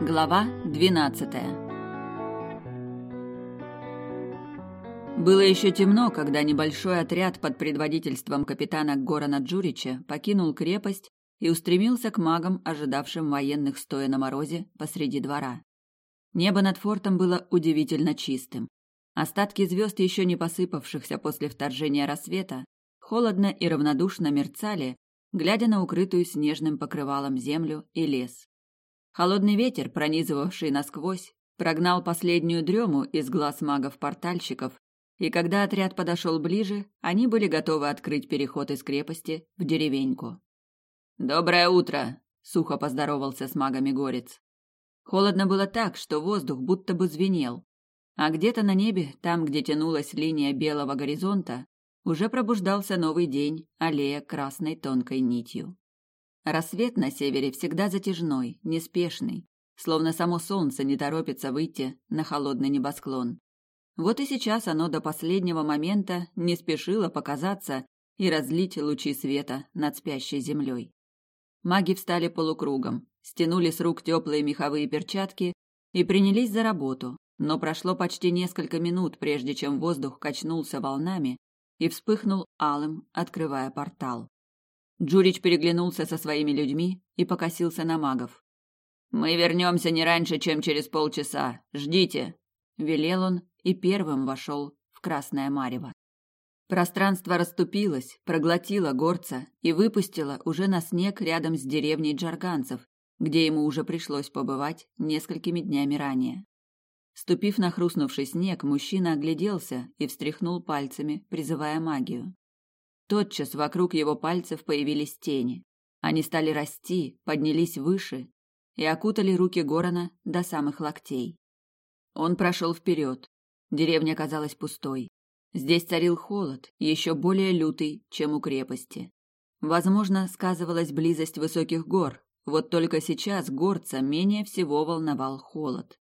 Глава 12 Было еще темно, когда небольшой отряд под предводительством капитана Горана Джурича покинул крепость и устремился к магам, ожидавшим военных стоя на морозе посреди двора. Небо над фортом было удивительно чистым. Остатки звезд, еще не посыпавшихся после вторжения рассвета, холодно и равнодушно мерцали, глядя на укрытую снежным покрывалом землю и лес. Холодный ветер, пронизывавший насквозь, прогнал последнюю дрему из глаз магов-портальщиков, и когда отряд подошел ближе, они были готовы открыть переход из крепости в деревеньку. «Доброе утро!» — сухо поздоровался с магами Горец. Холодно было так, что воздух будто бы звенел, а где-то на небе, там, где тянулась линия белого горизонта, уже пробуждался новый день, аллея красной тонкой нитью. Рассвет на севере всегда затяжной, неспешный, словно само солнце не торопится выйти на холодный небосклон. Вот и сейчас оно до последнего момента не спешило показаться и разлить лучи света над спящей землей. Маги встали полукругом, стянули с рук теплые меховые перчатки и принялись за работу, но прошло почти несколько минут, прежде чем воздух качнулся волнами и вспыхнул алым, открывая портал. Джурич переглянулся со своими людьми и покосился на магов. «Мы вернемся не раньше, чем через полчаса. Ждите!» — велел он и первым вошел в Красное Марево. Пространство расступилось, проглотило горца и выпустило уже на снег рядом с деревней джарганцев, где ему уже пришлось побывать несколькими днями ранее. Ступив на хрустнувший снег, мужчина огляделся и встряхнул пальцами, призывая магию. Тотчас вокруг его пальцев появились тени. Они стали расти, поднялись выше и окутали руки Горана до самых локтей. Он прошел вперед. Деревня казалась пустой. Здесь царил холод, еще более лютый, чем у крепости. Возможно, сказывалась близость высоких гор, вот только сейчас горца менее всего волновал холод.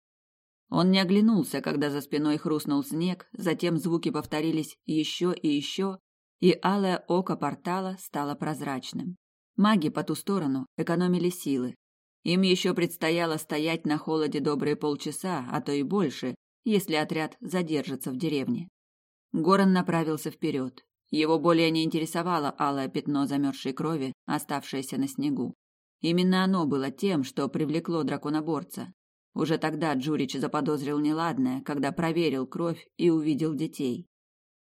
Он не оглянулся, когда за спиной хрустнул снег, затем звуки повторились еще и еще, и алое око портала стало прозрачным. Маги по ту сторону экономили силы. Им еще предстояло стоять на холоде добрые полчаса, а то и больше, если отряд задержится в деревне. Горан направился вперед. Его более не интересовало алое пятно замерзшей крови, оставшееся на снегу. Именно оно было тем, что привлекло драконоборца. Уже тогда Джурич заподозрил неладное, когда проверил кровь и увидел детей.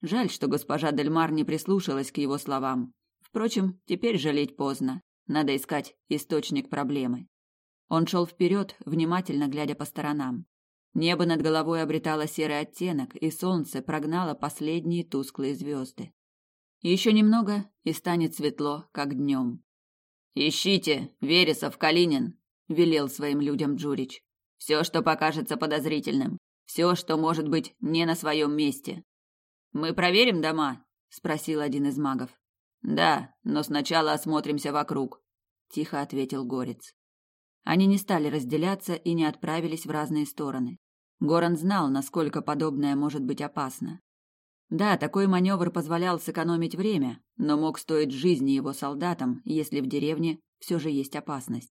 Жаль, что госпожа Дельмар не прислушалась к его словам. Впрочем, теперь жалеть поздно. Надо искать источник проблемы. Он шел вперед, внимательно глядя по сторонам. Небо над головой обретало серый оттенок, и солнце прогнало последние тусклые звезды. Еще немного, и станет светло, как днем. «Ищите, Вересов, Калинин!» — велел своим людям Джурич. «Все, что покажется подозрительным. Все, что может быть не на своем месте. Мы проверим дома? спросил один из магов. Да, но сначала осмотримся вокруг, тихо ответил Горец. Они не стали разделяться и не отправились в разные стороны. Горан знал, насколько подобное может быть опасно. Да, такой маневр позволял сэкономить время, но мог стоить жизни его солдатам, если в деревне все же есть опасность.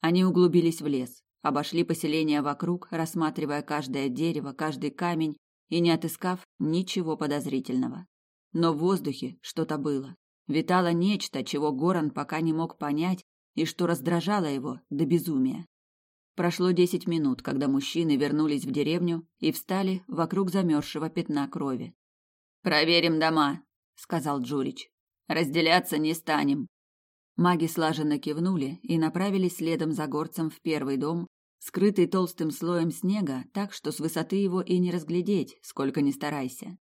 Они углубились в лес, обошли поселение вокруг, рассматривая каждое дерево, каждый камень и не отыскав ничего подозрительного. Но в воздухе что-то было. Витало нечто, чего Горан пока не мог понять и что раздражало его до безумия. Прошло десять минут, когда мужчины вернулись в деревню и встали вокруг замерзшего пятна крови. «Проверим дома», — сказал Джурич. «Разделяться не станем». Маги слаженно кивнули и направились следом за горцем в первый дом, скрытый толстым слоем снега, так что с высоты его и не разглядеть, сколько ни старайся.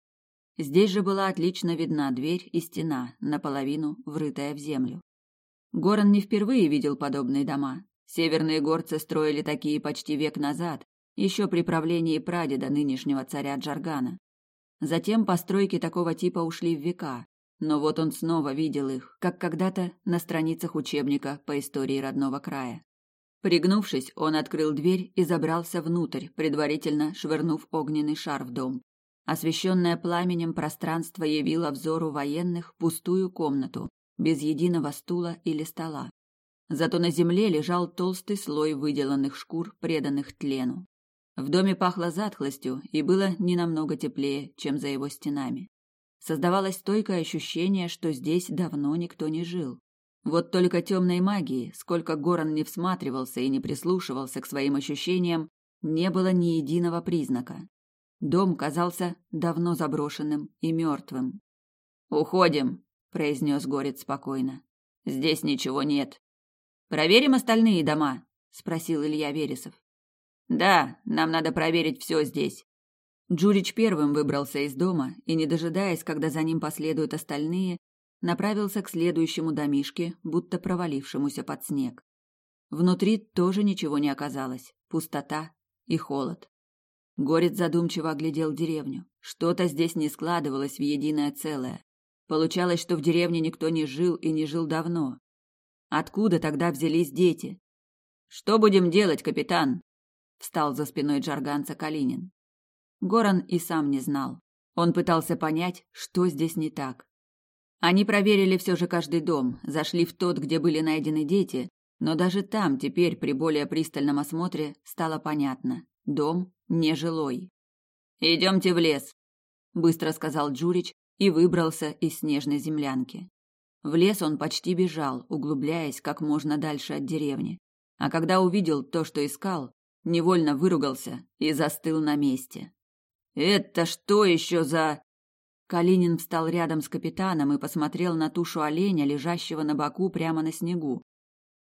Здесь же была отлично видна дверь и стена, наполовину врытая в землю. Горан не впервые видел подобные дома. Северные горцы строили такие почти век назад, еще при правлении прадеда нынешнего царя Джаргана. Затем постройки такого типа ушли в века, но вот он снова видел их, как когда-то на страницах учебника по истории родного края. Пригнувшись, он открыл дверь и забрался внутрь, предварительно швырнув огненный шар в дом. Освещенное пламенем пространство явило взору военных пустую комнату, без единого стула или стола. Зато на земле лежал толстый слой выделанных шкур, преданных тлену. В доме пахло затхлостью и было не намного теплее, чем за его стенами. Создавалось стойкое ощущение, что здесь давно никто не жил. Вот только темной магии, сколько Горан не всматривался и не прислушивался к своим ощущениям, не было ни единого признака. Дом казался давно заброшенным и мертвым. «Уходим», — произнес Горец спокойно. «Здесь ничего нет». «Проверим остальные дома?» — спросил Илья Вересов. «Да, нам надо проверить все здесь». Джурич первым выбрался из дома и, не дожидаясь, когда за ним последуют остальные, направился к следующему домишке, будто провалившемуся под снег. Внутри тоже ничего не оказалось, пустота и холод. Горец задумчиво оглядел деревню. Что-то здесь не складывалось в единое целое. Получалось, что в деревне никто не жил и не жил давно. Откуда тогда взялись дети? Что будем делать, капитан? Встал за спиной Джарганца Калинин. Горан и сам не знал. Он пытался понять, что здесь не так. Они проверили все же каждый дом, зашли в тот, где были найдены дети, но даже там теперь при более пристальном осмотре стало понятно – дом нежилой. «Идемте в лес», – быстро сказал Джурич и выбрался из снежной землянки. В лес он почти бежал, углубляясь как можно дальше от деревни. А когда увидел то, что искал, невольно выругался и застыл на месте. «Это что еще за...» Калинин встал рядом с капитаном и посмотрел на тушу оленя, лежащего на боку прямо на снегу.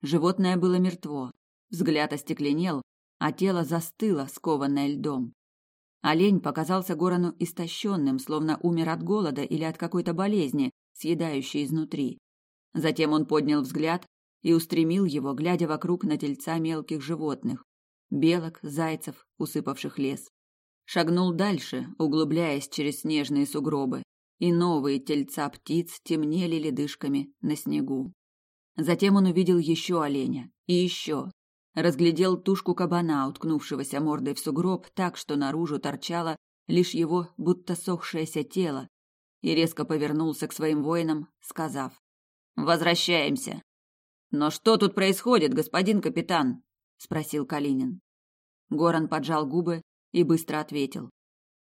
Животное было мертво, взгляд остекленел, а тело застыло, скованное льдом. Олень показался Горану истощенным, словно умер от голода или от какой-то болезни, съедающей изнутри. Затем он поднял взгляд и устремил его, глядя вокруг на тельца мелких животных, белок, зайцев, усыпавших лес шагнул дальше, углубляясь через снежные сугробы, и новые тельца птиц темнели ледышками на снегу. Затем он увидел еще оленя и еще. Разглядел тушку кабана, уткнувшегося мордой в сугроб так, что наружу торчало лишь его будто сохшееся тело, и резко повернулся к своим воинам, сказав «Возвращаемся». «Но что тут происходит, господин капитан?» – спросил Калинин. Горан поджал губы и быстро ответил.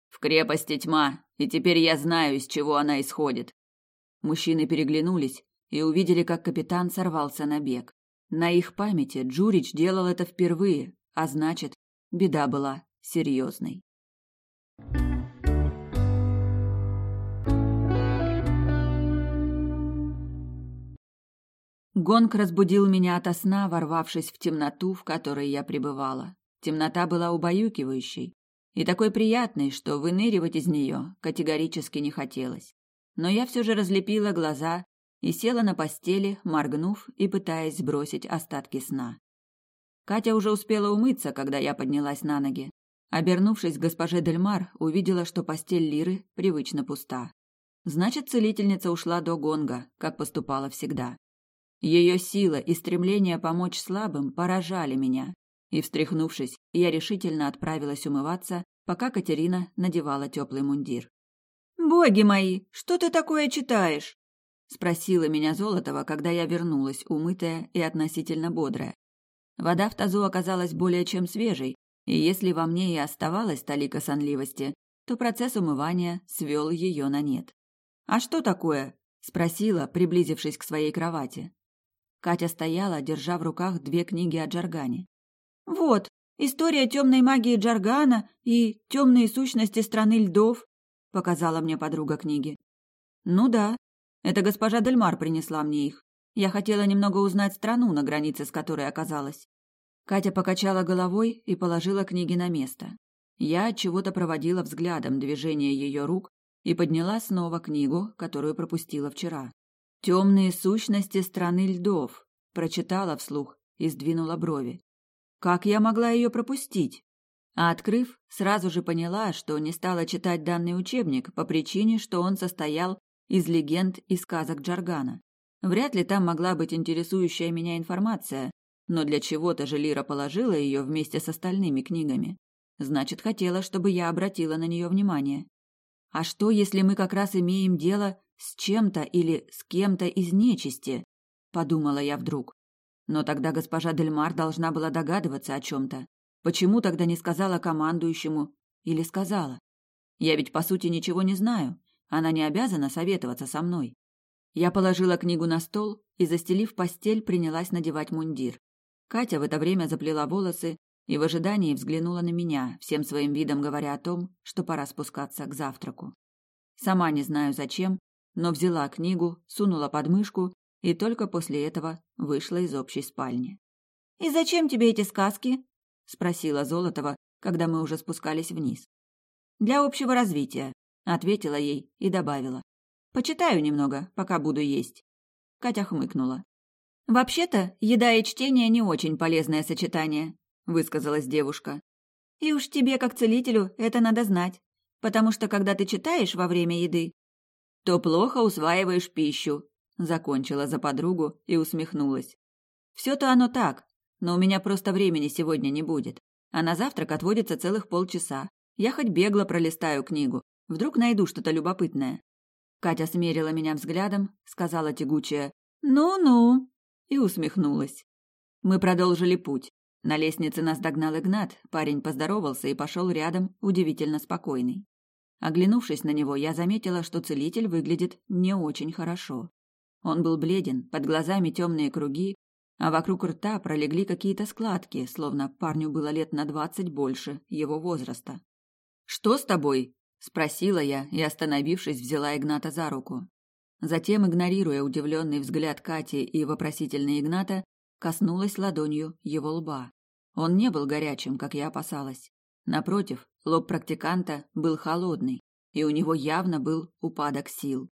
«В крепости тьма, и теперь я знаю, из чего она исходит». Мужчины переглянулись и увидели, как капитан сорвался на бег. На их памяти Джурич делал это впервые, а значит, беда была серьезной. Гонг разбудил меня ото сна, ворвавшись в темноту, в которой я пребывала. Темнота была убаюкивающей и такой приятной, что выныривать из нее категорически не хотелось. Но я все же разлепила глаза и села на постели, моргнув и пытаясь сбросить остатки сна. Катя уже успела умыться, когда я поднялась на ноги. Обернувшись к госпоже Дельмар, увидела, что постель Лиры привычно пуста. Значит, целительница ушла до гонга, как поступала всегда. Ее сила и стремление помочь слабым поражали меня, и, встряхнувшись, я решительно отправилась умываться, пока Катерина надевала теплый мундир. «Боги мои, что ты такое читаешь?» — спросила меня Золотова, когда я вернулась, умытая и относительно бодрая. Вода в тазу оказалась более чем свежей, и если во мне и оставалась талика сонливости, то процесс умывания свел ее на нет. «А что такое?» — спросила, приблизившись к своей кровати. Катя стояла, держа в руках две книги о Джаргане. Вот, история темной магии Джаргана и темные сущности страны льдов, показала мне подруга книги. Ну да, это госпожа Дельмар принесла мне их. Я хотела немного узнать страну, на границе с которой оказалась. Катя покачала головой и положила книги на место. Я чего-то проводила взглядом движение ее рук и подняла снова книгу, которую пропустила вчера. «Темные сущности страны льдов», прочитала вслух и сдвинула брови. Как я могла ее пропустить? А открыв, сразу же поняла, что не стала читать данный учебник по причине, что он состоял из легенд и сказок Джаргана. Вряд ли там могла быть интересующая меня информация, но для чего-то же Лира положила ее вместе с остальными книгами. Значит, хотела, чтобы я обратила на нее внимание. А что, если мы как раз имеем дело с чем-то или с кем-то из нечисти? Подумала я вдруг. Но тогда госпожа Дельмар должна была догадываться о чем-то. Почему тогда не сказала командующему? Или сказала? Я ведь, по сути, ничего не знаю. Она не обязана советоваться со мной. Я положила книгу на стол и, застелив постель, принялась надевать мундир. Катя в это время заплела волосы и в ожидании взглянула на меня, всем своим видом говоря о том, что пора спускаться к завтраку. Сама не знаю зачем, но взяла книгу, сунула под мышку и только после этого вышла из общей спальни. «И зачем тебе эти сказки?» – спросила Золотова, когда мы уже спускались вниз. «Для общего развития», – ответила ей и добавила. «Почитаю немного, пока буду есть». Катя хмыкнула. «Вообще-то, еда и чтение не очень полезное сочетание», – высказалась девушка. «И уж тебе, как целителю, это надо знать, потому что когда ты читаешь во время еды, то плохо усваиваешь пищу», – закончила за подругу и усмехнулась. «Все-то оно так, но у меня просто времени сегодня не будет, а на завтрак отводится целых полчаса. Я хоть бегло пролистаю книгу, вдруг найду что-то любопытное». Катя смерила меня взглядом, сказала тягучая «Ну-ну» и усмехнулась. Мы продолжили путь. На лестнице нас догнал Игнат, парень поздоровался и пошел рядом, удивительно спокойный. Оглянувшись на него, я заметила, что целитель выглядит не очень хорошо. Он был бледен, под глазами темные круги, а вокруг рта пролегли какие-то складки, словно парню было лет на двадцать больше его возраста. «Что с тобой?» – спросила я и, остановившись, взяла Игната за руку. Затем, игнорируя удивленный взгляд Кати и вопросительный Игната, коснулась ладонью его лба. Он не был горячим, как я опасалась. Напротив, лоб практиканта был холодный, и у него явно был упадок сил.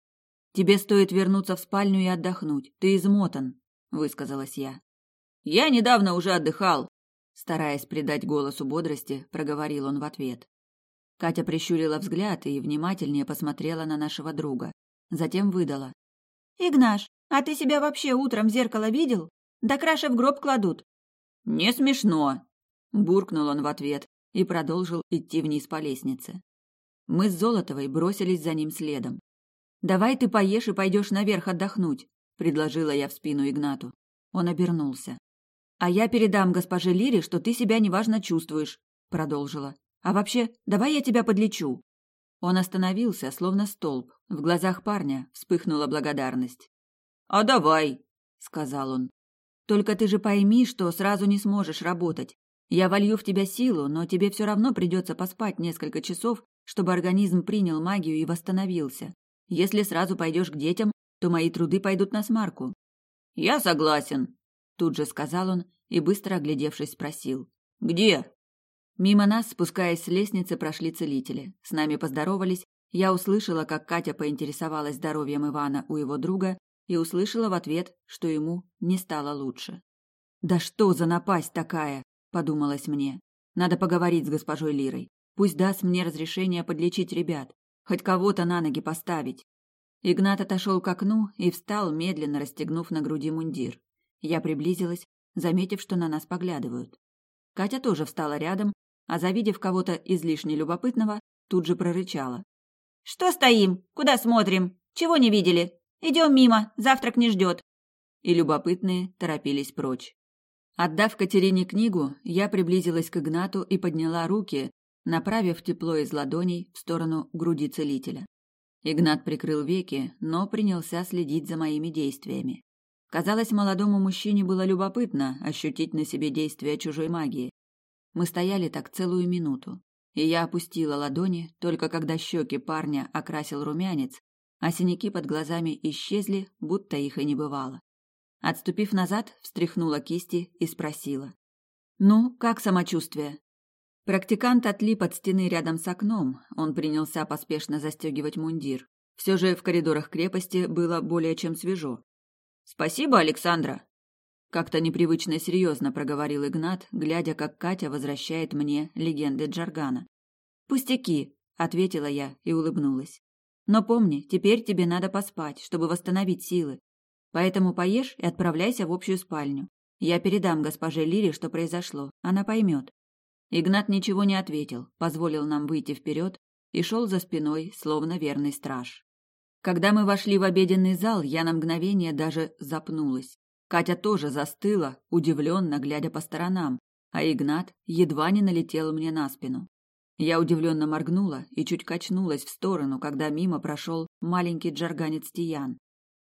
«Тебе стоит вернуться в спальню и отдохнуть. Ты измотан», — высказалась я. «Я недавно уже отдыхал», — стараясь придать голосу бодрости, проговорил он в ответ. Катя прищурила взгляд и внимательнее посмотрела на нашего друга. Затем выдала. «Игнаш, а ты себя вообще утром в зеркало видел? Да краши в гроб кладут». «Не смешно», — буркнул он в ответ, и продолжил идти вниз по лестнице. Мы с Золотовой бросились за ним следом. «Давай ты поешь и пойдешь наверх отдохнуть», — предложила я в спину Игнату. Он обернулся. «А я передам госпоже Лире, что ты себя неважно чувствуешь», — продолжила. «А вообще, давай я тебя подлечу». Он остановился, словно столб. В глазах парня вспыхнула благодарность. «А давай», — сказал он. «Только ты же пойми, что сразу не сможешь работать. Я волью в тебя силу, но тебе все равно придется поспать несколько часов, чтобы организм принял магию и восстановился. Если сразу пойдешь к детям, то мои труды пойдут на смарку. Я согласен, тут же сказал он и быстро оглядевшись спросил: "Где?" Мимо нас, спускаясь с лестницы, прошли целители. С нами поздоровались. Я услышала, как Катя поинтересовалась здоровьем Ивана у его друга и услышала в ответ, что ему не стало лучше. Да что за напасть такая? подумалось мне. Надо поговорить с госпожой Лирой. Пусть даст мне разрешение подлечить ребят, хоть кого-то на ноги поставить. Игнат отошел к окну и встал, медленно расстегнув на груди мундир. Я приблизилась, заметив, что на нас поглядывают. Катя тоже встала рядом, а завидев кого-то излишне любопытного, тут же прорычала: "Что стоим? Куда смотрим? Чего не видели? Идем мимо, завтрак не ждет". И любопытные торопились прочь. Отдав Катерине книгу, я приблизилась к Игнату и подняла руки, направив тепло из ладоней в сторону груди целителя. Игнат прикрыл веки, но принялся следить за моими действиями. Казалось, молодому мужчине было любопытно ощутить на себе действие чужой магии. Мы стояли так целую минуту, и я опустила ладони, только когда щеки парня окрасил румянец, а синяки под глазами исчезли, будто их и не бывало. Отступив назад, встряхнула кисти и спросила. «Ну, как самочувствие?» Практикант отлип от стены рядом с окном, он принялся поспешно застегивать мундир. Все же в коридорах крепости было более чем свежо. «Спасибо, Александра!» Как-то непривычно серьезно проговорил Игнат, глядя, как Катя возвращает мне легенды Джаргана. «Пустяки!» — ответила я и улыбнулась. «Но помни, теперь тебе надо поспать, чтобы восстановить силы. Поэтому поешь и отправляйся в общую спальню. Я передам госпоже Лире, что произошло. Она поймет. Игнат ничего не ответил, позволил нам выйти вперед и шел за спиной, словно верный страж. Когда мы вошли в обеденный зал, я на мгновение даже запнулась. Катя тоже застыла, удивленно глядя по сторонам, а Игнат едва не налетел мне на спину. Я удивленно моргнула и чуть качнулась в сторону, когда мимо прошел маленький джарганец Тиян.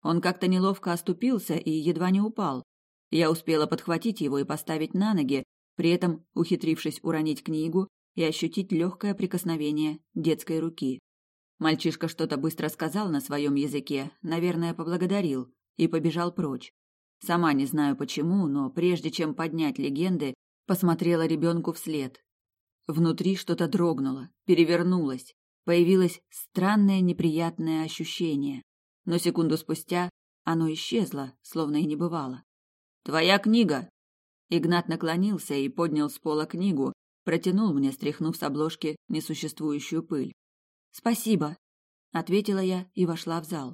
Он как-то неловко оступился и едва не упал. Я успела подхватить его и поставить на ноги, при этом ухитрившись уронить книгу и ощутить легкое прикосновение детской руки. Мальчишка что-то быстро сказал на своем языке, наверное, поблагодарил, и побежал прочь. Сама не знаю почему, но прежде чем поднять легенды, посмотрела ребенку вслед. Внутри что-то дрогнуло, перевернулось, появилось странное неприятное ощущение. Но секунду спустя оно исчезло, словно и не бывало. «Твоя книга!» Игнат наклонился и поднял с пола книгу, протянул мне, стряхнув с обложки несуществующую пыль. «Спасибо», — ответила я и вошла в зал.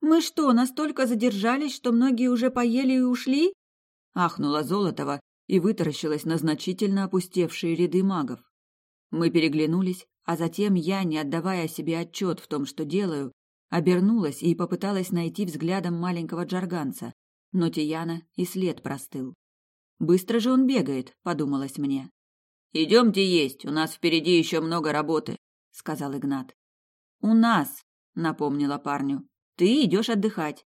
«Мы что, настолько задержались, что многие уже поели и ушли?» — ахнула Золотова и вытаращилась на значительно опустевшие ряды магов. Мы переглянулись, а затем я, не отдавая себе отчет в том, что делаю, обернулась и попыталась найти взглядом маленького джарганца, но Тияна и след простыл. «Быстро же он бегает», — подумалось мне. «Идемте есть, у нас впереди еще много работы», — сказал Игнат. «У нас», — напомнила парню, — «ты идешь отдыхать».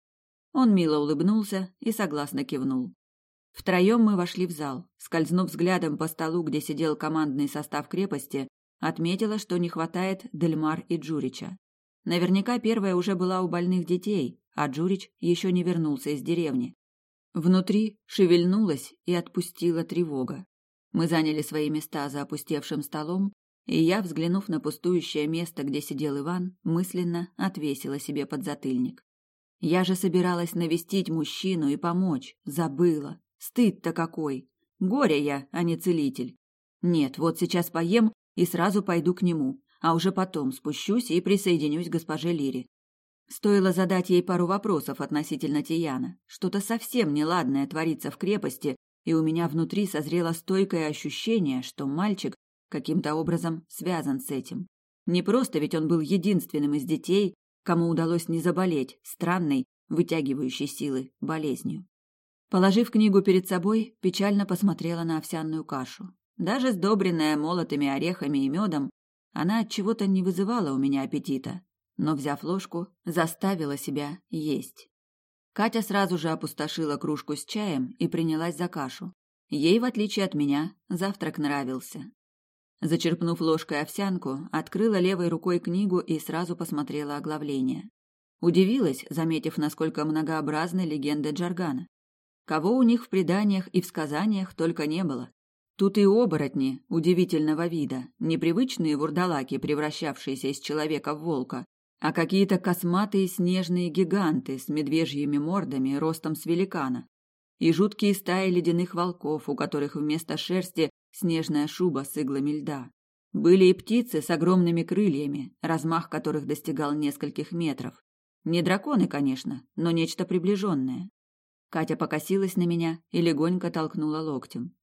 Он мило улыбнулся и согласно кивнул. Втроем мы вошли в зал. Скользнув взглядом по столу, где сидел командный состав крепости, отметила, что не хватает Дельмар и Джурича. Наверняка первая уже была у больных детей, а Джурич еще не вернулся из деревни. Внутри шевельнулась и отпустила тревога. Мы заняли свои места за опустевшим столом, и я, взглянув на пустующее место, где сидел Иван, мысленно отвесила себе подзатыльник. Я же собиралась навестить мужчину и помочь, забыла. Стыд-то какой! Горе я, а не целитель. Нет, вот сейчас поем и сразу пойду к нему, а уже потом спущусь и присоединюсь к госпоже Лире. Стоило задать ей пару вопросов относительно Тияна. Что-то совсем неладное творится в крепости, и у меня внутри созрело стойкое ощущение, что мальчик каким-то образом связан с этим. Не просто ведь он был единственным из детей, кому удалось не заболеть странной, вытягивающей силы болезнью. Положив книгу перед собой, печально посмотрела на овсяную кашу. Даже сдобренная молотыми орехами и медом, она от чего-то не вызывала у меня аппетита, но, взяв ложку, заставила себя есть. Катя сразу же опустошила кружку с чаем и принялась за кашу. Ей, в отличие от меня, завтрак нравился. Зачерпнув ложкой овсянку, открыла левой рукой книгу и сразу посмотрела оглавление. Удивилась, заметив, насколько многообразны легенды Джаргана. Кого у них в преданиях и в сказаниях только не было. Тут и оборотни удивительного вида, непривычные вурдалаки, превращавшиеся из человека в волка, а какие-то косматые снежные гиганты с медвежьими мордами ростом с великана, и жуткие стаи ледяных волков, у которых вместо шерсти снежная шуба с иглами льда. Были и птицы с огромными крыльями, размах которых достигал нескольких метров. Не драконы, конечно, но нечто приближенное. Катя покосилась на меня и легонько толкнула локтем.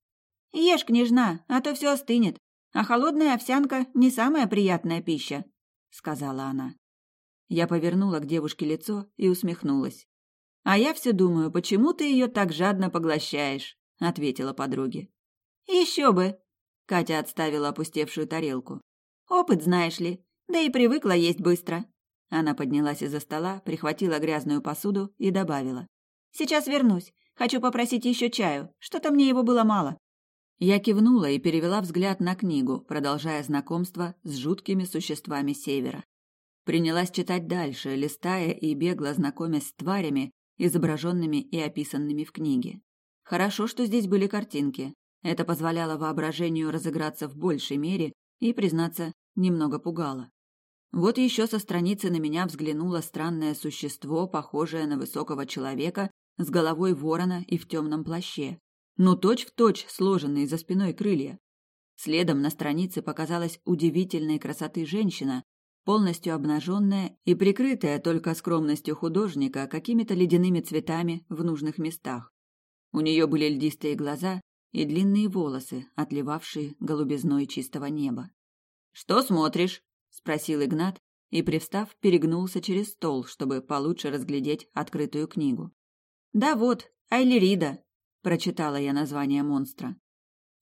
«Ешь, княжна, а то все остынет. А холодная овсянка не самая приятная пища», — сказала она. Я повернула к девушке лицо и усмехнулась. «А я все думаю, почему ты ее так жадно поглощаешь?» — ответила подруге. «Еще бы!» — Катя отставила опустевшую тарелку. «Опыт, знаешь ли, да и привыкла есть быстро». Она поднялась из-за стола, прихватила грязную посуду и добавила. Сейчас вернусь. Хочу попросить еще чаю. Что-то мне его было мало. Я кивнула и перевела взгляд на книгу, продолжая знакомство с жуткими существами севера. Принялась читать дальше, листая и бегло знакомясь с тварями, изображенными и описанными в книге. Хорошо, что здесь были картинки. Это позволяло воображению разыграться в большей мере и, признаться, немного пугало. Вот еще со страницы на меня взглянуло странное существо, похожее на высокого человека с головой ворона и в темном плаще, но точь-в-точь сложенные за спиной крылья. Следом на странице показалась удивительной красоты женщина, полностью обнаженная и прикрытая только скромностью художника какими-то ледяными цветами в нужных местах. У нее были льдистые глаза и длинные волосы, отливавшие голубизной чистого неба. «Что смотришь?» – спросил Игнат и, привстав, перегнулся через стол, чтобы получше разглядеть открытую книгу. «Да вот», Айлирида», — прочитала я название монстра.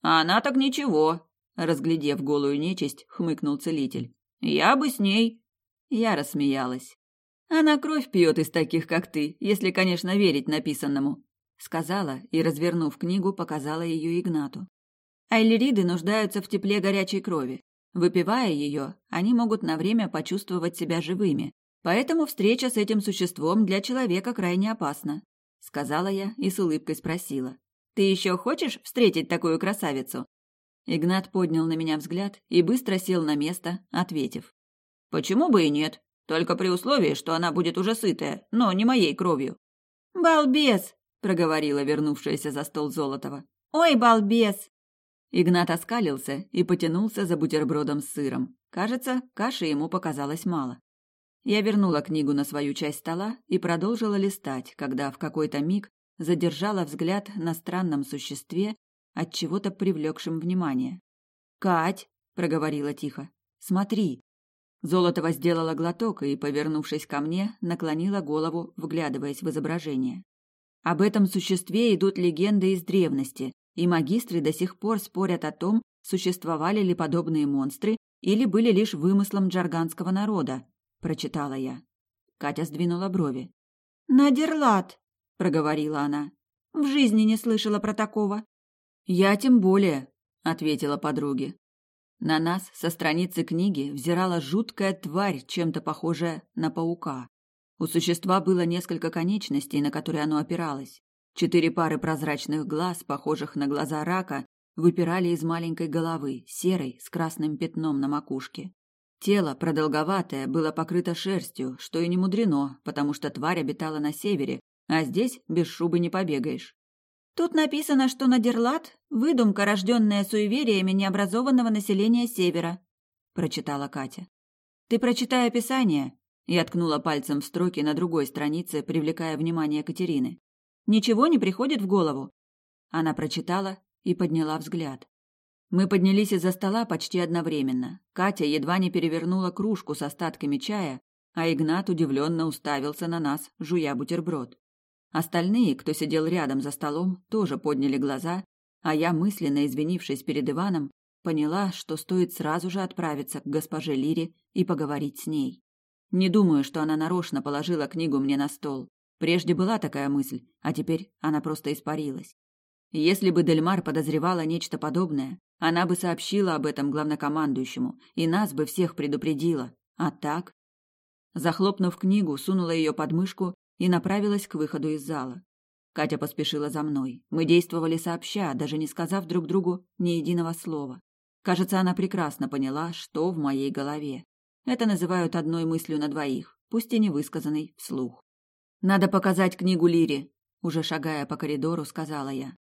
«А она так ничего», — разглядев голую нечисть, хмыкнул целитель. «Я бы с ней». Я рассмеялась. «Она кровь пьет из таких, как ты, если, конечно, верить написанному», — сказала и, развернув книгу, показала ее Игнату. Айлириды нуждаются в тепле горячей крови. Выпивая ее, они могут на время почувствовать себя живыми. Поэтому встреча с этим существом для человека крайне опасна, сказала я и с улыбкой спросила: "Ты еще хочешь встретить такую красавицу?" Игнат поднял на меня взгляд и быстро сел на место, ответив: "Почему бы и нет? Только при условии, что она будет уже сытая, но не моей кровью". "Балбес", проговорила вернувшаяся за стол Золотова. "Ой, балбес!" Игнат оскалился и потянулся за бутербродом с сыром. Кажется, каши ему показалось мало. Я вернула книгу на свою часть стола и продолжила листать, когда в какой-то миг задержала взгляд на странном существе, от чего-то привлекшем внимание. "Кать", проговорила тихо. "Смотри". Золотова сделала глоток и, повернувшись ко мне, наклонила голову, вглядываясь в изображение. Об этом существе идут легенды из древности, и магистры до сих пор спорят о том, существовали ли подобные монстры или были лишь вымыслом джарганского народа, прочитала я. Катя сдвинула брови. Надерлат, проговорила она. В жизни не слышала про такого. Я тем более, ответила подруге. На нас со страницы книги взирала жуткая тварь, чем-то похожая на паука. У существа было несколько конечностей, на которые оно опиралось. Четыре пары прозрачных глаз, похожих на глаза рака, выпирали из маленькой головы, серой, с красным пятном на макушке. Тело, продолговатое, было покрыто шерстью, что и не мудрено, потому что тварь обитала на севере, а здесь без шубы не побегаешь. Тут написано, что Надерлат – выдумка, рожденная суевериями необразованного населения севера, прочитала Катя. Ты прочитай описание, я ткнула пальцем в строки на другой странице, привлекая внимание Катерины. Ничего не приходит в голову. Она прочитала и подняла взгляд. Мы поднялись из-за стола почти одновременно. Катя едва не перевернула кружку с остатками чая, а Игнат удивленно уставился на нас, жуя бутерброд. Остальные, кто сидел рядом за столом, тоже подняли глаза, а я, мысленно извинившись перед Иваном, поняла, что стоит сразу же отправиться к госпоже Лире и поговорить с ней. Не думаю, что она нарочно положила книгу мне на стол. Прежде была такая мысль, а теперь она просто испарилась. Если бы Дельмар подозревала нечто подобное, она бы сообщила об этом главнокомандующему, и нас бы всех предупредила. А так... Захлопнув книгу, сунула ее под мышку и направилась к выходу из зала. Катя поспешила за мной. Мы действовали сообща, даже не сказав друг другу ни единого слова. Кажется, она прекрасно поняла, что в моей голове. Это называют одной мыслью на двоих, пусть и не высказанной вслух. Надо показать книгу Лире, уже шагая по коридору, сказала я.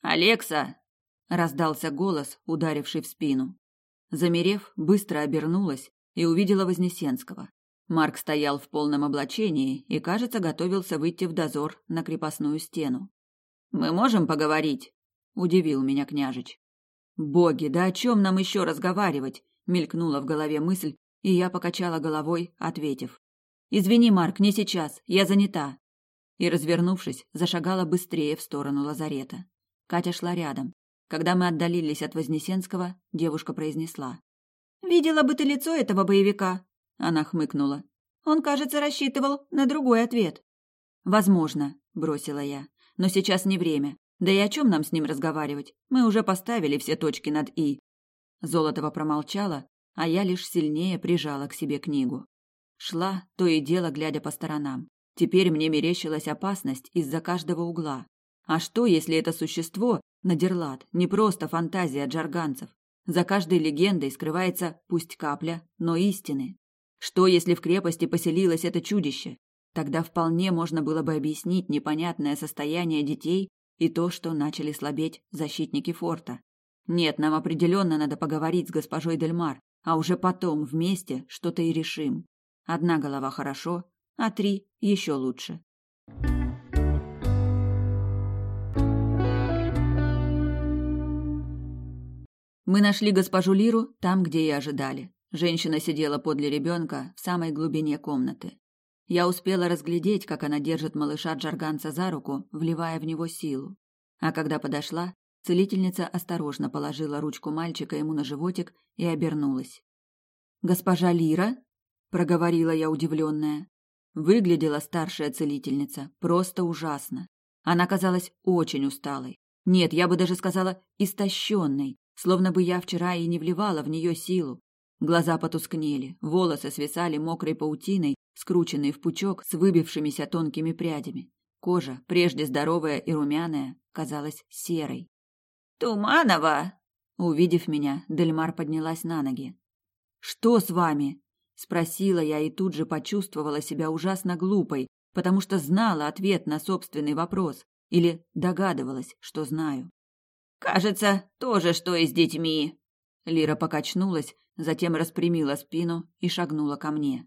Алекса, раздался голос, ударивший в спину. Замерев, быстро обернулась и увидела Вознесенского. Марк стоял в полном облачении и, кажется, готовился выйти в дозор на крепостную стену. Мы можем поговорить? удивил меня княжич. Боги, да о чем нам еще разговаривать? мелькнула в голове мысль, и я покачала головой, ответив: Извини, Марк, не сейчас, я занята. И, развернувшись, зашагала быстрее в сторону лазарета. Катя шла рядом. Когда мы отдалились от Вознесенского, девушка произнесла: "Видела бы ты лицо этого боевика". Она хмыкнула. Он, кажется, рассчитывал на другой ответ. Возможно, бросила я. Но сейчас не время. Да и о чем нам с ним разговаривать? Мы уже поставили все точки над и. Золотова промолчала, а я лишь сильнее прижала к себе книгу. Шла, то и дело глядя по сторонам. Теперь мне мерещилась опасность из-за каждого угла. А что, если это существо, Надерлат, не просто фантазия джарганцев? За каждой легендой скрывается пусть капля, но истины. Что, если в крепости поселилось это чудище? Тогда вполне можно было бы объяснить непонятное состояние детей и то, что начали слабеть защитники форта. Нет, нам определенно надо поговорить с госпожой Дельмар, а уже потом вместе что-то и решим. Одна голова хорошо, а три еще лучше. Мы нашли госпожу Лиру там, где и ожидали. Женщина сидела подле ребенка в самой глубине комнаты. Я успела разглядеть, как она держит малыша Джарганца за руку, вливая в него силу. А когда подошла, целительница осторожно положила ручку мальчика ему на животик и обернулась. «Госпожа Лира?» – проговорила я удивленная. Выглядела старшая целительница просто ужасно. Она казалась очень усталой. Нет, я бы даже сказала истощенной, словно бы я вчера и не вливала в нее силу. Глаза потускнели, волосы свисали мокрой паутиной, скрученные в пучок с выбившимися тонкими прядями. Кожа, прежде здоровая и румяная, казалась серой. «Туманова!» Увидев меня, Дельмар поднялась на ноги. «Что с вами?» – спросила я и тут же почувствовала себя ужасно глупой, потому что знала ответ на собственный вопрос или догадывалась, что знаю. «Кажется, тоже что и с детьми!» Лира покачнулась, затем распрямила спину и шагнула ко мне.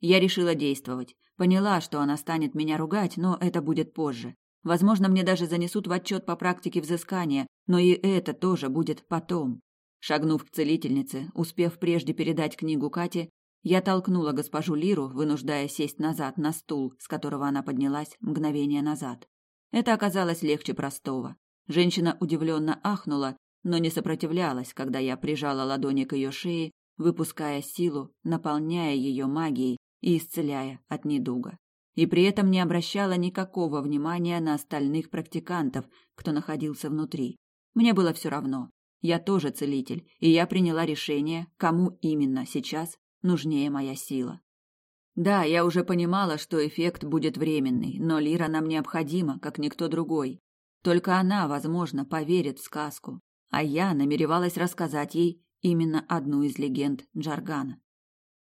Я решила действовать. Поняла, что она станет меня ругать, но это будет позже. Возможно, мне даже занесут в отчет по практике взыскания, но и это тоже будет потом. Шагнув к целительнице, успев прежде передать книгу Кате, я толкнула госпожу Лиру, вынуждая сесть назад на стул, с которого она поднялась мгновение назад. Это оказалось легче простого. Женщина удивленно ахнула, но не сопротивлялась, когда я прижала ладони к ее шее, выпуская силу, наполняя ее магией и исцеляя от недуга. И при этом не обращала никакого внимания на остальных практикантов, кто находился внутри. Мне было все равно. Я тоже целитель, и я приняла решение, кому именно сейчас нужнее моя сила. Да, я уже понимала, что эффект будет временный, но Лира нам необходима, как никто другой. Только она, возможно, поверит в сказку, а я намеревалась рассказать ей именно одну из легенд Джаргана.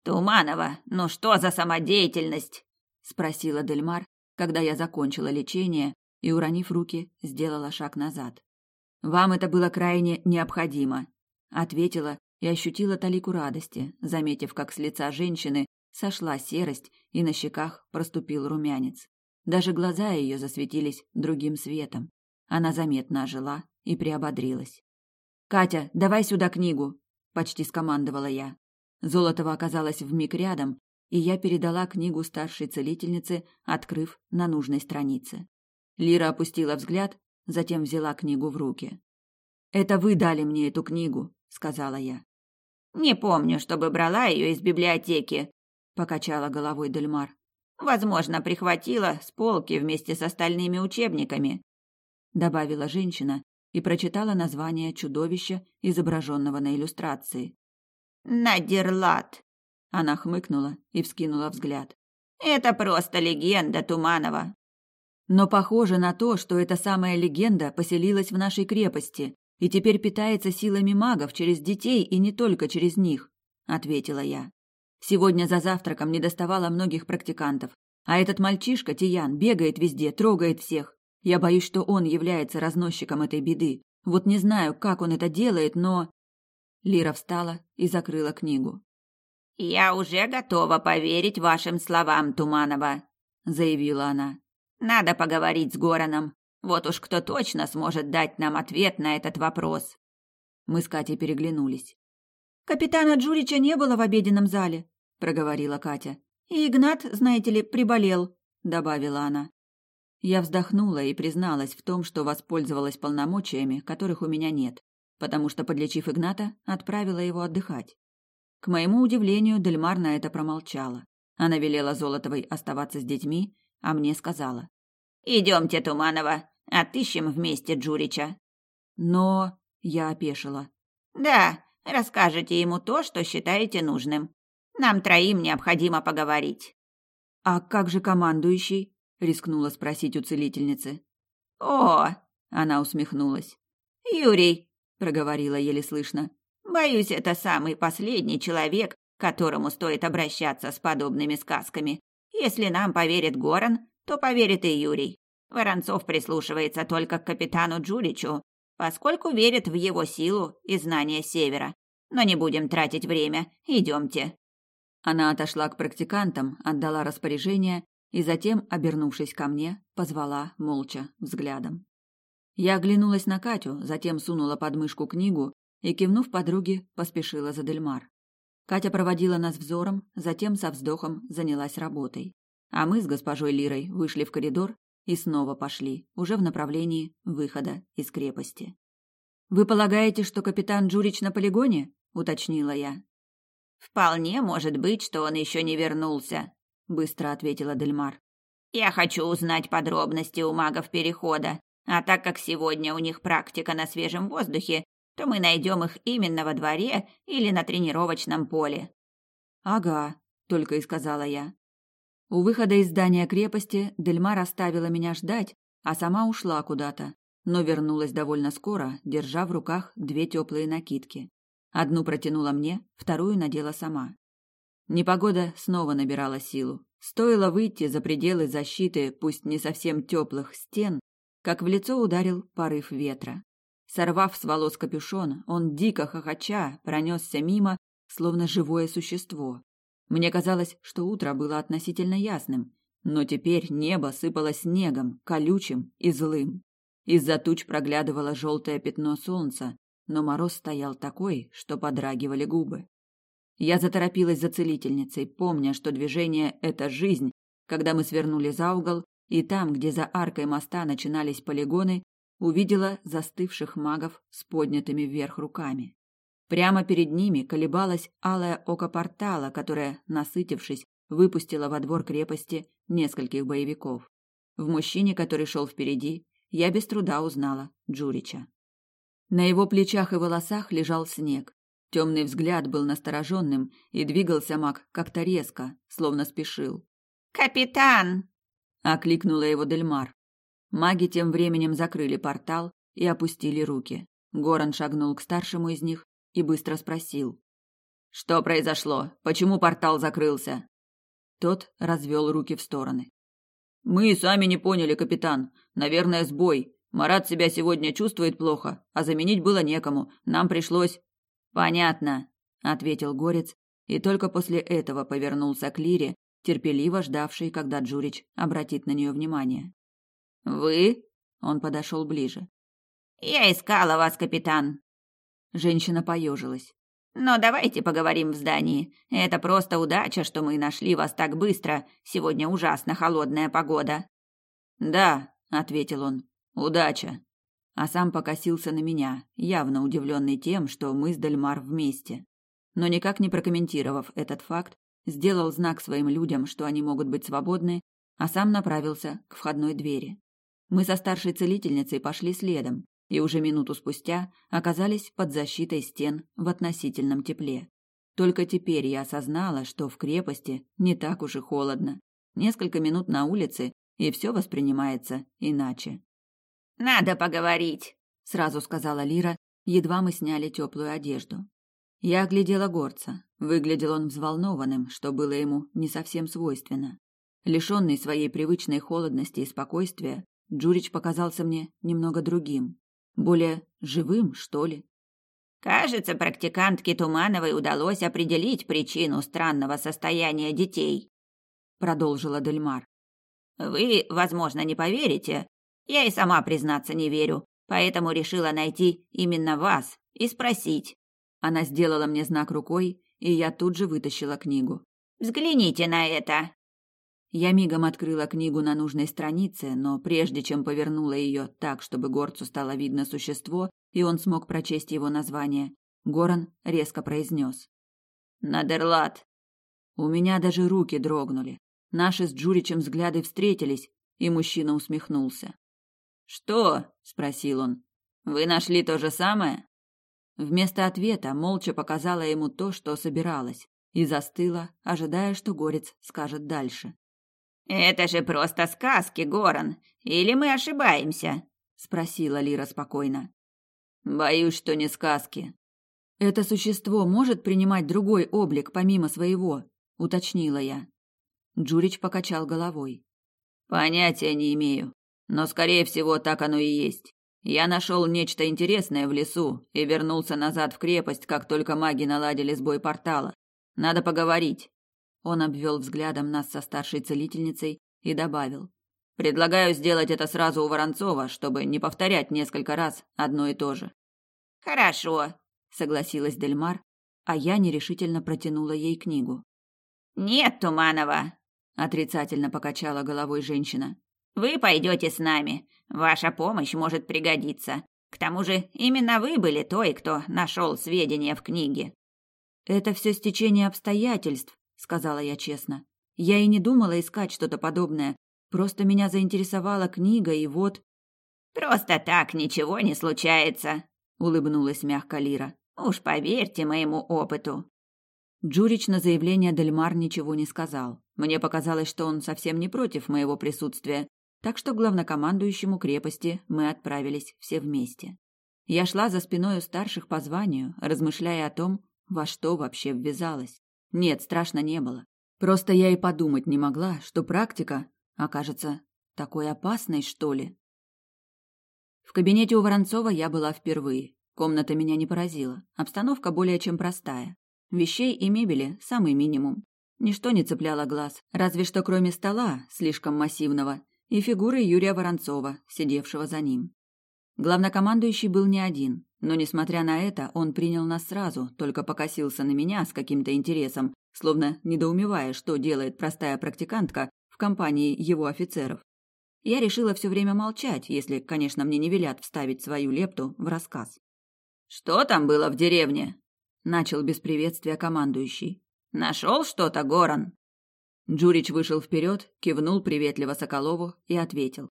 «Туманова, ну что за самодеятельность?» — спросила Дельмар, когда я закончила лечение и, уронив руки, сделала шаг назад. «Вам это было крайне необходимо», — ответила и ощутила талику радости, заметив, как с лица женщины сошла серость и на щеках проступил румянец. Даже глаза ее засветились другим светом. Она заметно ожила и приободрилась. «Катя, давай сюда книгу!» — почти скомандовала я. Золотова оказалась вмиг рядом, и я передала книгу старшей целительнице, открыв на нужной странице. Лира опустила взгляд, затем взяла книгу в руки. «Это вы дали мне эту книгу», — сказала я. «Не помню, чтобы брала ее из библиотеки», — покачала головой Дельмар. «Возможно, прихватила с полки вместе с остальными учебниками», — добавила женщина и прочитала название чудовища, изображенного на иллюстрации. Надерлат. Она хмыкнула и вскинула взгляд. Это просто легенда Туманова. Но похоже на то, что эта самая легенда поселилась в нашей крепости и теперь питается силами магов через детей и не только через них, ответила я. Сегодня за завтраком не доставало многих практикантов, а этот мальчишка Тиян бегает везде, трогает всех. Я боюсь, что он является разносчиком этой беды. Вот не знаю, как он это делает, но Лира встала и закрыла книгу. «Я уже готова поверить вашим словам, Туманова», — заявила она. «Надо поговорить с Гороном. Вот уж кто точно сможет дать нам ответ на этот вопрос». Мы с Катей переглянулись. «Капитана Джурича не было в обеденном зале», — проговорила Катя. «И Игнат, знаете ли, приболел», — добавила она. Я вздохнула и призналась в том, что воспользовалась полномочиями, которых у меня нет потому что, подлечив Игната, отправила его отдыхать. К моему удивлению, Дельмар на это промолчала. Она велела Золотовой оставаться с детьми, а мне сказала. «Идемте, Туманова, отыщем вместе Джурича». Но я опешила. «Да, расскажете ему то, что считаете нужным. Нам троим необходимо поговорить». «А как же командующий?» — рискнула спросить у целительницы. «О!» — она усмехнулась. «Юрий, проговорила еле слышно. Боюсь, это самый последний человек, к которому стоит обращаться с подобными сказками. Если нам поверит Горан, то поверит и Юрий. Воронцов прислушивается только к капитану Джуричу, поскольку верит в его силу и знания Севера. Но не будем тратить время. Идемте. Она отошла к практикантам, отдала распоряжение и затем, обернувшись ко мне, позвала молча взглядом. Я оглянулась на Катю, затем сунула под мышку книгу и, кивнув подруге, поспешила за Дельмар. Катя проводила нас взором, затем со вздохом занялась работой. а мы с госпожой Лирой вышли в коридор и снова пошли, уже в направлении выхода из крепости. «Вы полагаете, что капитан Джурич на полигоне?» — уточнила я. «Вполне может быть, что он еще не вернулся», — быстро ответила Дельмар. «Я хочу узнать подробности у магов Перехода, а так как сегодня у них практика на свежем воздухе, то мы найдем их именно во дворе или на тренировочном поле». «Ага», — только и сказала я. У выхода из здания крепости Дельмар оставила меня ждать, а сама ушла куда-то, но вернулась довольно скоро, держа в руках две теплые накидки. Одну протянула мне, вторую надела сама. Непогода снова набирала силу. Стоило выйти за пределы защиты, пусть не совсем теплых стен, как в лицо ударил порыв ветра. Сорвав с волос капюшон, он дико хохоча пронесся мимо, словно живое существо. Мне казалось, что утро было относительно ясным, но теперь небо сыпало снегом, колючим и злым. Из-за туч проглядывало желтое пятно солнца, но мороз стоял такой, что подрагивали губы. Я заторопилась за целительницей, помня, что движение – это жизнь, когда мы свернули за угол, и там, где за аркой моста начинались полигоны, увидела застывших магов с поднятыми вверх руками. Прямо перед ними колебалось алое око портала, которое, насытившись, выпустило во двор крепости нескольких боевиков. В мужчине, который шел впереди, я без труда узнала Джурича. На его плечах и волосах лежал снег. Темный взгляд был настороженным, и двигался маг как-то резко, словно спешил. «Капитан!» — окликнула его Дельмар. Маги тем временем закрыли портал и опустили руки. Горан шагнул к старшему из них и быстро спросил. «Что произошло? Почему портал закрылся?» Тот развел руки в стороны. «Мы сами не поняли, капитан. Наверное, сбой. Марат себя сегодня чувствует плохо, а заменить было некому. Нам пришлось...» «Понятно», — ответил Горец, и только после этого повернулся к Лире, терпеливо ждавшей, когда Джурич обратит на нее внимание. «Вы?» — он подошел ближе. «Я искала вас, капитан», Женщина поежилась. Но давайте поговорим в здании. Это просто удача, что мы нашли вас так быстро. Сегодня ужасно холодная погода. Да, ответил он. Удача. А сам покосился на меня, явно удивленный тем, что мы с Дельмар вместе. Но никак не прокомментировав этот факт, сделал знак своим людям, что они могут быть свободны, а сам направился к входной двери. Мы со старшей целительницей пошли следом, и уже минуту спустя оказались под защитой стен в относительном тепле. Только теперь я осознала, что в крепости не так уж и холодно. Несколько минут на улице, и все воспринимается иначе. «Надо поговорить», — сразу сказала Лира, едва мы сняли теплую одежду. Я оглядела горца. Выглядел он взволнованным, что было ему не совсем свойственно. Лишенный своей привычной холодности и спокойствия, Джурич показался мне немного другим, более живым, что ли. Кажется, практикантке Тумановой удалось определить причину странного состояния детей, продолжила Дельмар. Вы, возможно, не поверите. Я и сама, признаться, не верю, поэтому решила найти именно вас и спросить. Она сделала мне знак рукой, и я тут же вытащила книгу. Взгляните на это. Я мигом открыла книгу на нужной странице, но прежде чем повернула ее так, чтобы горцу стало видно существо, и он смог прочесть его название, Горан резко произнес. «Надерлат!» У меня даже руки дрогнули. Наши с Джуричем взгляды встретились, и мужчина усмехнулся. «Что?» – спросил он. «Вы нашли то же самое?» Вместо ответа молча показала ему то, что собиралась, и застыла, ожидая, что Горец скажет дальше. «Это же просто сказки, Горан. Или мы ошибаемся?» — спросила Лира спокойно. «Боюсь, что не сказки». «Это существо может принимать другой облик помимо своего?» — уточнила я. Джурич покачал головой. «Понятия не имею, но, скорее всего, так оно и есть. Я нашел нечто интересное в лесу и вернулся назад в крепость, как только маги наладили сбой портала. Надо поговорить. Он обвел взглядом нас со старшей целительницей и добавил. «Предлагаю сделать это сразу у Воронцова, чтобы не повторять несколько раз одно и то же». «Хорошо», — согласилась Дельмар, а я нерешительно протянула ей книгу. «Нет, Туманова!» отрицательно покачала головой женщина. Вы пойдете с нами. Ваша помощь может пригодиться. К тому же именно вы были той, кто нашел сведения в книге. Это все стечение обстоятельств, сказала я честно. Я и не думала искать что-то подобное. Просто меня заинтересовала книга, и вот... Просто так ничего не случается, улыбнулась мягко Лира. Уж поверьте моему опыту. Джурич на заявление Дельмар ничего не сказал. Мне показалось, что он совсем не против моего присутствия, так что к главнокомандующему крепости мы отправились все вместе. Я шла за спиной у старших по званию, размышляя о том, во что вообще ввязалась. Нет, страшно не было. Просто я и подумать не могла, что практика окажется такой опасной, что ли. В кабинете у Воронцова я была впервые. Комната меня не поразила. Обстановка более чем простая. Вещей и мебели самый минимум. Ничто не цепляло глаз, разве что кроме стола, слишком массивного, и фигуры Юрия Воронцова, сидевшего за ним. Главнокомандующий был не один, но, несмотря на это, он принял нас сразу, только покосился на меня с каким-то интересом, словно недоумевая, что делает простая практикантка в компании его офицеров. Я решила все время молчать, если, конечно, мне не велят вставить свою лепту в рассказ. «Что там было в деревне?» — начал без приветствия командующий. «Нашел что-то, Горан?» Джурич вышел вперед, кивнул приветливо Соколову и ответил.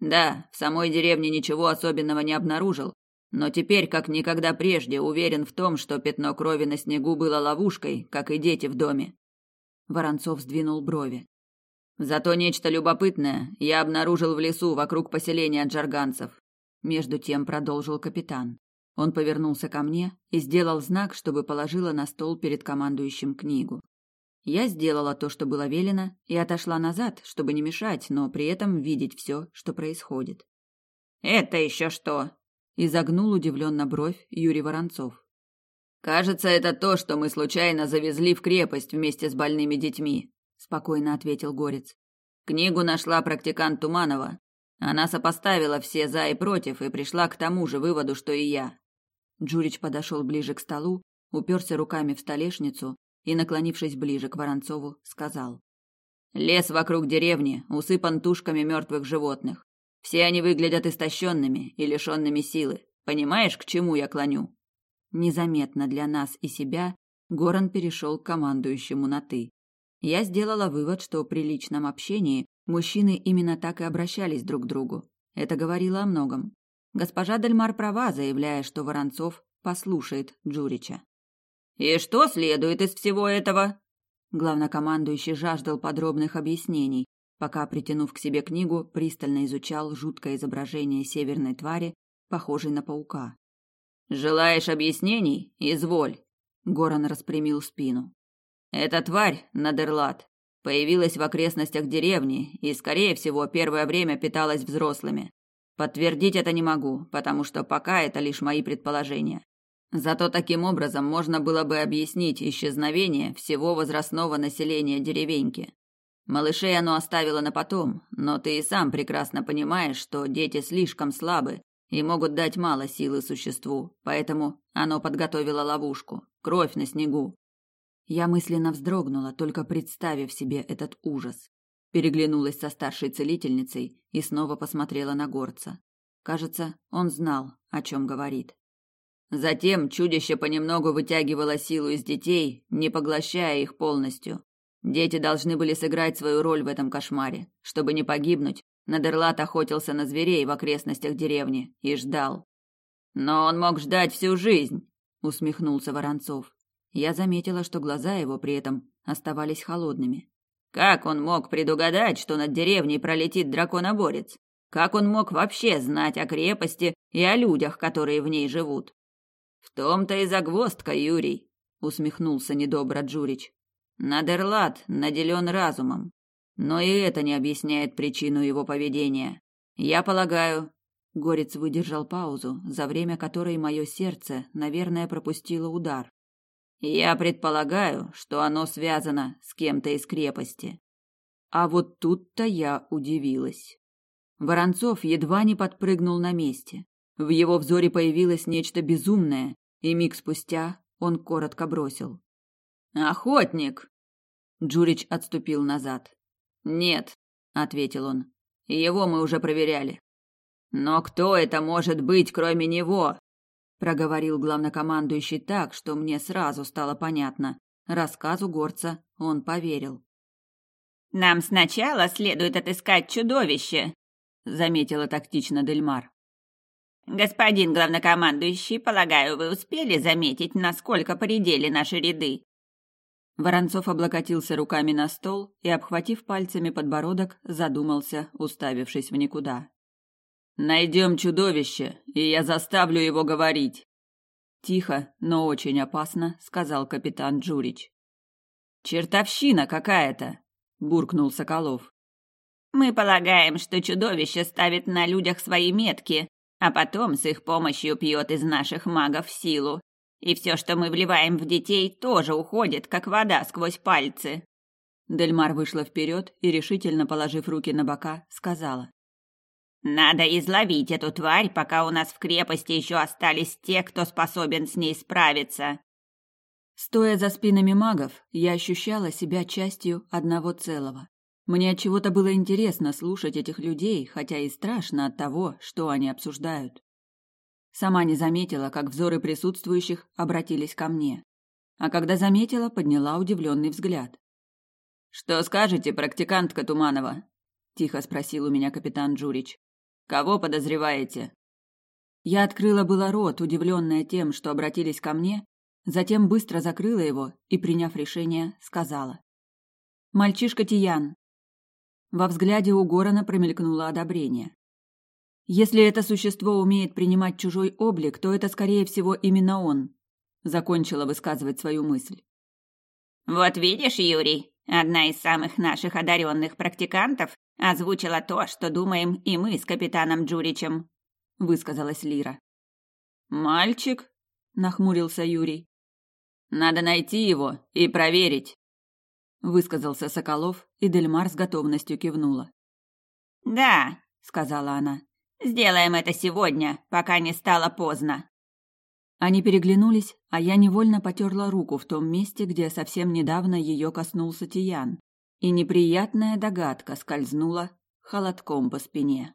«Да, в самой деревне ничего особенного не обнаружил, но теперь, как никогда прежде, уверен в том, что пятно крови на снегу было ловушкой, как и дети в доме». Воронцов сдвинул брови. «Зато нечто любопытное я обнаружил в лесу вокруг поселения джарганцев», между тем продолжил капитан. Он повернулся ко мне и сделал знак, чтобы положила на стол перед командующим книгу. Я сделала то, что было велено, и отошла назад, чтобы не мешать, но при этом видеть все, что происходит. «Это еще что?» – изогнул удивленно бровь Юрий Воронцов. «Кажется, это то, что мы случайно завезли в крепость вместе с больными детьми», – спокойно ответил Горец. «Книгу нашла практикант Туманова. Она сопоставила все «за» и «против» и пришла к тому же выводу, что и я». Джурич подошел ближе к столу, уперся руками в столешницу и, наклонившись ближе к Воронцову, сказал. «Лес вокруг деревни усыпан тушками мертвых животных. Все они выглядят истощенными и лишенными силы. Понимаешь, к чему я клоню?» Незаметно для нас и себя Горан перешел к командующему на «ты». Я сделала вывод, что при личном общении мужчины именно так и обращались друг к другу. Это говорило о многом. Госпожа Дельмар права, заявляя, что Воронцов послушает Джурича. «И что следует из всего этого?» Главнокомандующий жаждал подробных объяснений, пока, притянув к себе книгу, пристально изучал жуткое изображение северной твари, похожей на паука. «Желаешь объяснений? Изволь!» Горан распрямил спину. «Эта тварь, Надерлат, появилась в окрестностях деревни и, скорее всего, первое время питалась взрослыми. Подтвердить это не могу, потому что пока это лишь мои предположения. Зато таким образом можно было бы объяснить исчезновение всего возрастного населения деревеньки. Малышей оно оставило на потом, но ты и сам прекрасно понимаешь, что дети слишком слабы и могут дать мало силы существу, поэтому оно подготовило ловушку. Кровь на снегу. Я мысленно вздрогнула, только представив себе этот ужас. Переглянулась со старшей целительницей и снова посмотрела на горца. Кажется, он знал, о чем говорит. Затем чудище понемногу вытягивало силу из детей, не поглощая их полностью. Дети должны были сыграть свою роль в этом кошмаре. Чтобы не погибнуть, Надерлат охотился на зверей в окрестностях деревни и ждал. «Но он мог ждать всю жизнь», — усмехнулся Воронцов. Я заметила, что глаза его при этом оставались холодными. «Как он мог предугадать, что над деревней пролетит драконоборец? Как он мог вообще знать о крепости и о людях, которые в ней живут? В том-то и загвоздка, Юрий, усмехнулся недобро Джурич. Надерлат наделен разумом, но и это не объясняет причину его поведения. Я полагаю, Горец выдержал паузу, за время которой мое сердце, наверное, пропустило удар. Я предполагаю, что оно связано с кем-то из крепости. А вот тут-то я удивилась. Воронцов едва не подпрыгнул на месте. В его взоре появилось нечто безумное, и миг спустя он коротко бросил. «Охотник!» Джурич отступил назад. Нет, ответил он. Его мы уже проверяли. Но кто это может быть, кроме него? проговорил главнокомандующий так, что мне сразу стало понятно. Рассказу горца он поверил. Нам сначала следует отыскать чудовище, заметила тактично Дельмар. Господин главнокомандующий, полагаю, вы успели заметить, насколько поредели наши ряды. Воронцов облокотился руками на стол и, обхватив пальцами подбородок, задумался, уставившись в никуда. Найдем чудовище, и я заставлю его говорить. Тихо, но очень опасно, сказал капитан Джурич. Чертовщина какая-то, буркнул Соколов. Мы полагаем, что чудовище ставит на людях свои метки, а потом с их помощью пьет из наших магов силу. И все, что мы вливаем в детей, тоже уходит, как вода сквозь пальцы. Дельмар вышла вперед и, решительно положив руки на бока, сказала. «Надо изловить эту тварь, пока у нас в крепости еще остались те, кто способен с ней справиться». Стоя за спинами магов, я ощущала себя частью одного целого. Мне от чего-то было интересно слушать этих людей, хотя и страшно от того, что они обсуждают. Сама не заметила, как взоры присутствующих обратились ко мне. А когда заметила, подняла удивленный взгляд. «Что скажете, практикантка Туманова?» – тихо спросил у меня капитан Джурич. «Кого подозреваете?» Я открыла было рот, удивленная тем, что обратились ко мне, затем быстро закрыла его и, приняв решение, сказала. «Мальчишка Тиян». Во взгляде у Горана промелькнуло одобрение. Если это существо умеет принимать чужой облик, то это, скорее всего, именно он. Закончила высказывать свою мысль. Вот видишь, Юрий, одна из самых наших одаренных практикантов озвучила то, что думаем и мы с капитаном Джуричем, высказалась Лира. Мальчик, нахмурился Юрий. Надо найти его и проверить, высказался Соколов, и Дельмар с готовностью кивнула. Да, сказала она. Сделаем это сегодня, пока не стало поздно. Они переглянулись, а я невольно потерла руку в том месте, где совсем недавно ее коснулся Тиян, и неприятная догадка скользнула холодком по спине.